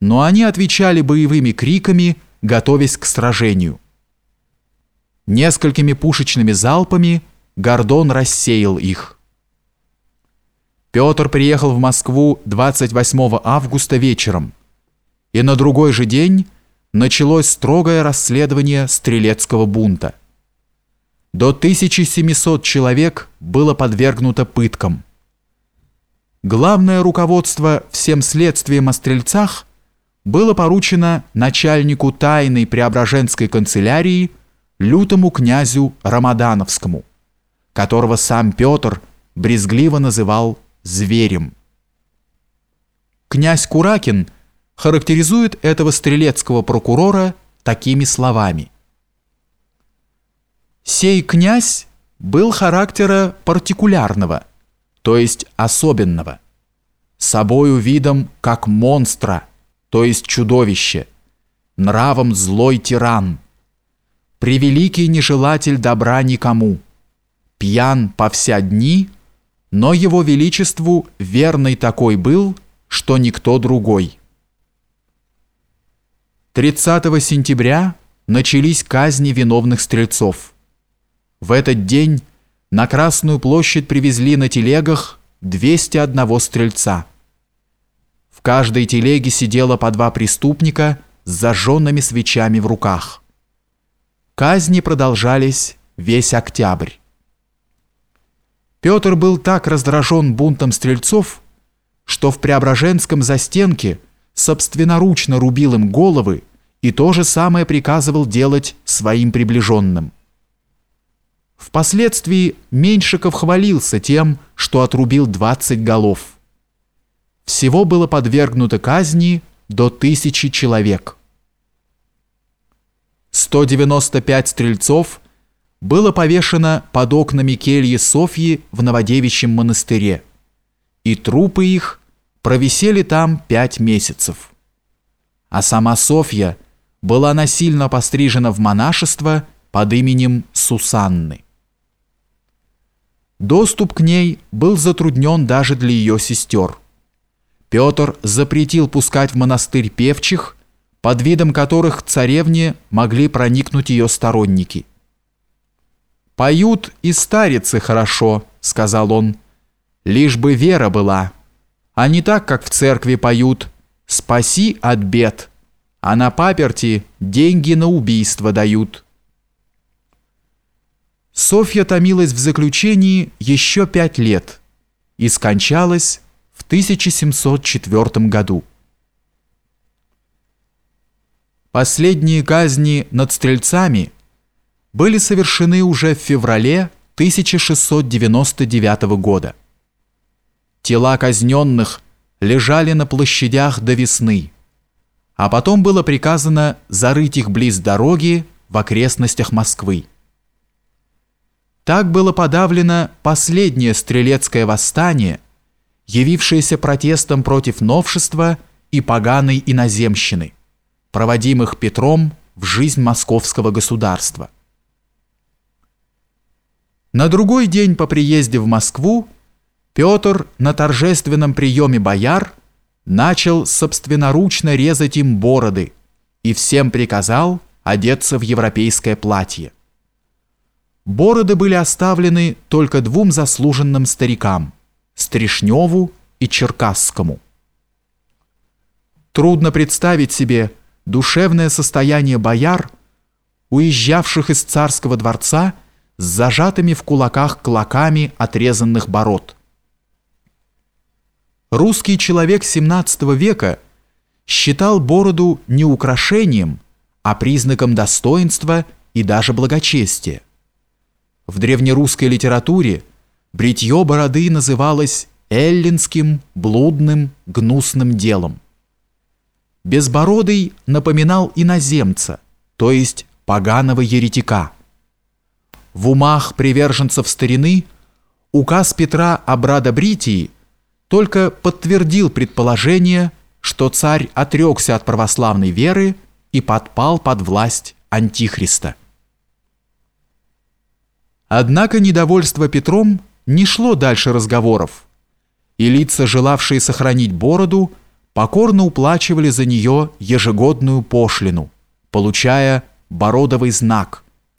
но они отвечали боевыми криками, готовясь к сражению. Несколькими пушечными залпами Гордон рассеял их. Петр приехал в Москву 28 августа вечером, и на другой же день началось строгое расследование стрелецкого бунта. До 1700 человек было подвергнуто пыткам. Главное руководство всем следствием о стрельцах было поручено начальнику тайной Преображенской канцелярии лютому князю Рамадановскому, которого сам Петр брезгливо называл «зверем». Князь Куракин характеризует этого стрелецкого прокурора такими словами. «Сей князь был характера партикулярного, то есть особенного, собою видом как монстра, то есть чудовище, нравом злой тиран, превеликий нежелатель добра никому, пьян по вся дни, но его величеству верный такой был, что никто другой». 30 сентября начались казни виновных стрельцов. В этот день на Красную площадь привезли на телегах 201 стрельца. Каждой телеге сидело по два преступника с зажженными свечами в руках. Казни продолжались весь октябрь. Петр был так раздражен бунтом стрельцов, что в Преображенском застенке собственноручно рубил им головы и то же самое приказывал делать своим приближенным. Впоследствии Меньшиков хвалился тем, что отрубил 20 голов. Всего было подвергнуто казни до тысячи человек. 195 стрельцов было повешено под окнами кельи Софьи в Новодевичьем монастыре, и трупы их провисели там пять месяцев. А сама Софья была насильно пострижена в монашество под именем Сусанны. Доступ к ней был затруднен даже для ее сестер. Петр запретил пускать в монастырь певчих, под видом которых к царевне могли проникнуть ее сторонники. «Поют и старицы хорошо», — сказал он, — «лишь бы вера была, а не так, как в церкви поют «Спаси от бед», а на паперти деньги на убийство дают». Софья томилась в заключении еще пять лет и скончалась 1704 году. Последние казни над стрельцами были совершены уже в феврале 1699 года. Тела казненных лежали на площадях до весны, а потом было приказано зарыть их близ дороги в окрестностях Москвы. Так было подавлено последнее стрелецкое восстание, явившееся протестом против новшества и поганой иноземщины, проводимых Петром в жизнь московского государства. На другой день по приезде в Москву Петр на торжественном приеме бояр начал собственноручно резать им бороды и всем приказал одеться в европейское платье. Бороды были оставлены только двум заслуженным старикам – Стришневу и Черкасскому. Трудно представить себе душевное состояние бояр, уезжавших из царского дворца с зажатыми в кулаках клоками отрезанных бород. Русский человек XVII века считал бороду не украшением, а признаком достоинства и даже благочестия. В древнерусской литературе бритье бороды называлось эллинским, блудным, гнусным делом. Безбородый напоминал иноземца, то есть поганого еретика. В умах приверженцев старины указ Петра о брадобритии только подтвердил предположение, что царь отрекся от православной веры и подпал под власть Антихриста. Однако недовольство Петром не шло дальше разговоров, и лица, желавшие сохранить бороду, покорно уплачивали за нее ежегодную пошлину, получая бородовый знак,